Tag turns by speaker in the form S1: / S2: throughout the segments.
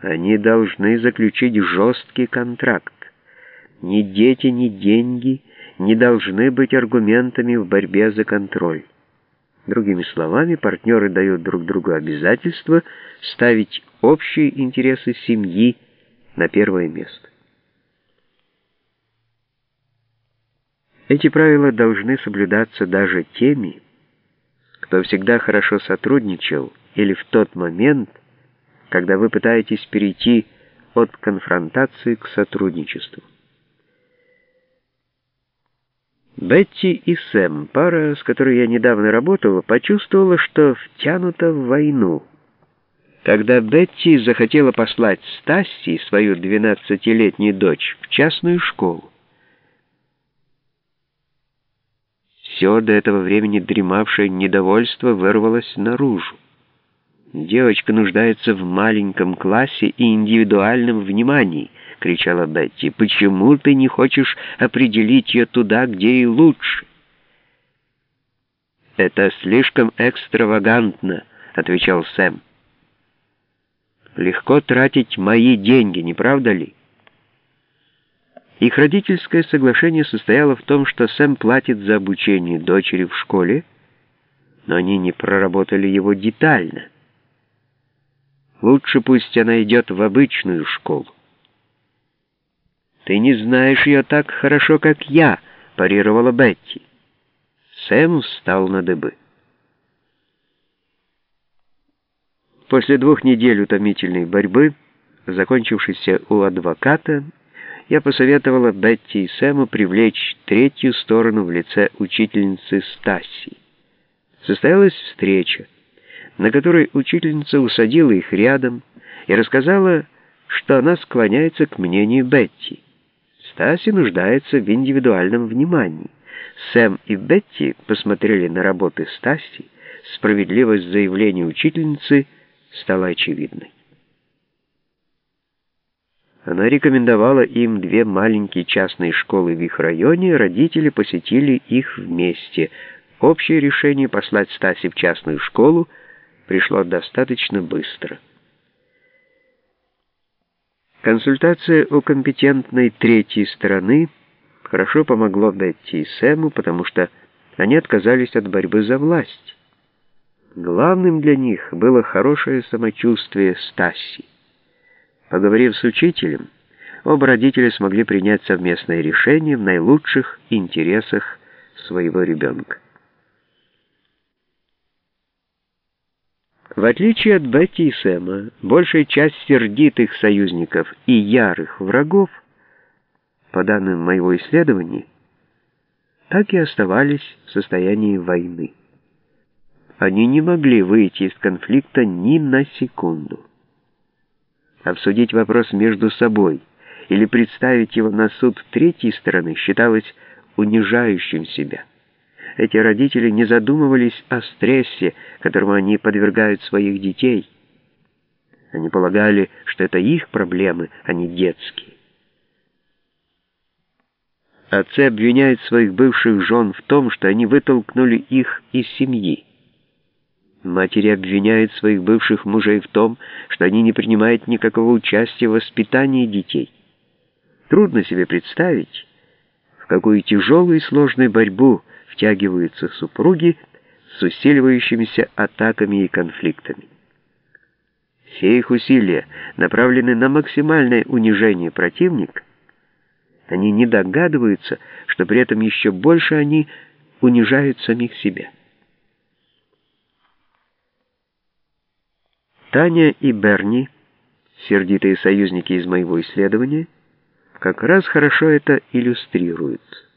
S1: Они должны заключить жесткий контракт. Ни дети, ни деньги не должны быть аргументами в борьбе за контроль. Другими словами, партнеры дают друг другу обязательство ставить общие интересы семьи на первое место. Эти правила должны соблюдаться даже теми, кто всегда хорошо сотрудничал или в тот момент, когда вы пытаетесь перейти от конфронтации к сотрудничеству. Бетти и Сэм, пара, с которой я недавно работала, почувствовала, что втянута в войну. Когда Бетти захотела послать Стасси, свою двенадцатилетнюю дочь, в частную школу. Все до этого времени дремавшее недовольство вырвалось наружу. Девочка нуждается в маленьком классе и индивидуальном внимании —— кричала Бетти. «Почему ты не хочешь определить ее туда, где и лучше?» «Это слишком экстравагантно», — отвечал Сэм. «Легко тратить мои деньги, не правда ли?» Их родительское соглашение состояло в том, что Сэм платит за обучение дочери в школе, но они не проработали его детально. Лучше пусть она идет в обычную школу. «Ты не знаешь ее так хорошо, как я», — парировала Бетти. Сэм встал на дыбы. После двух недель утомительной борьбы, закончившейся у адвоката, я посоветовала Бетти и Сэму привлечь третью сторону в лице учительницы Стасси. Состоялась встреча, на которой учительница усадила их рядом и рассказала, что она склоняется к мнению Бетти. Стаси нуждается в индивидуальном внимании. Сэм и Бетти посмотрели на работы Стаси, справедливость заявления учительницы стала очевидной. Она рекомендовала им две маленькие частные школы в их районе, родители посетили их вместе. Общее решение послать Стаси в частную школу пришло достаточно быстро. Консультация у компетентной третьей стороны хорошо помогло Бетти и Сэму, потому что они отказались от борьбы за власть. Главным для них было хорошее самочувствие Стаси. Поговорив с учителем, оба родителя смогли принять совместное решение в наилучших интересах своего ребенка. В отличие от Бетти и Сэма, большая часть сердитых союзников и ярых врагов, по данным моего исследования, так и оставались в состоянии войны. Они не могли выйти из конфликта ни на секунду. Обсудить вопрос между собой или представить его на суд третьей стороны считалось унижающим себя. Эти родители не задумывались о стрессе, которому они подвергают своих детей. Они полагали, что это их проблемы, а не детские. Отцы обвиняют своих бывших жен в том, что они вытолкнули их из семьи. Матери обвиняют своих бывших мужей в том, что они не принимают никакого участия в воспитании детей. Трудно себе представить, в какую тяжелую и сложную борьбу втягиваются супруги с усиливающимися атаками и конфликтами. Все их усилия направлены на максимальное унижение противника. Они не догадываются, что при этом еще больше они унижают самих себя. Таня и Берни, сердитые союзники из моего исследования, как раз хорошо это иллюстрируют.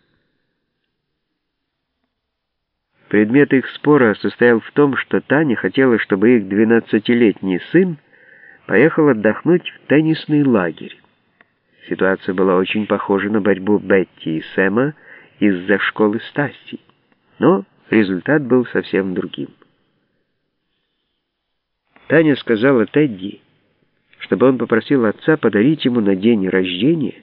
S1: Предмет их спора состоял в том, что Таня хотела, чтобы их двенадцатилетний сын поехал отдохнуть в теннисный лагерь. Ситуация была очень похожа на борьбу Бетти и Сэма из-за школы Стасти, но результат был совсем другим. Таня сказала Тедди, чтобы он попросил отца подарить ему на день рождения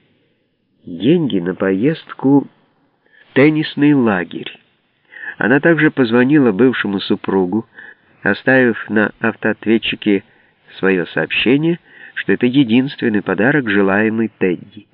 S1: деньги на поездку в теннисный лагерь. Она также позвонила бывшему супругу, оставив на автоответчике свое сообщение, что это единственный подарок, желаемый Тедди.